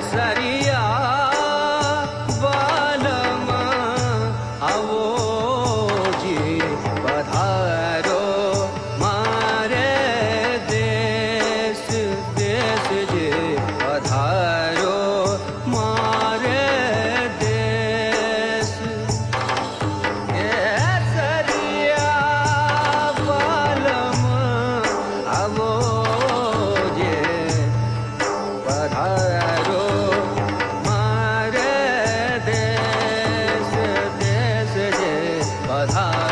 Yes, I Radha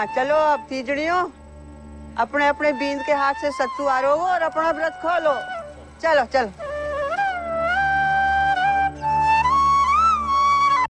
हाँ चलो अब तीजड़ियों अपने अपने बींद के हाथ से सत्तू आरोगो और अपना व्रत खोलो चलो चलो।